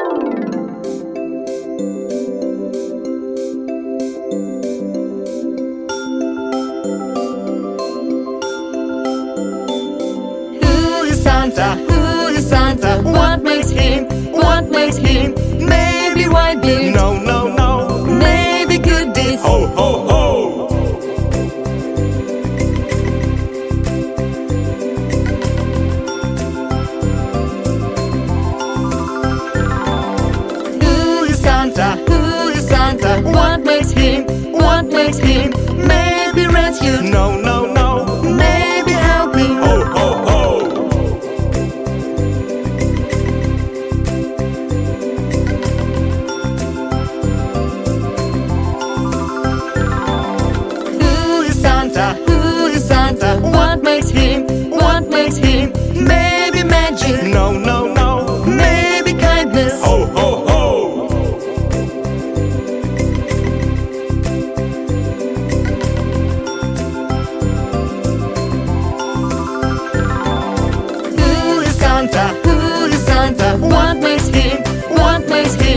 Who is Santa? Who is Santa? What makes him? What makes him? Maybe white beard. Santa? Who is Santa? What makes him? What makes him? Maybe rescue. No, no, no. Maybe helping. Ho, oh, oh, ho, oh. ho. Who is Santa? Who is Santa? What makes him? What makes him? Maybe Santa? Who is Santa? What makes him? What makes him?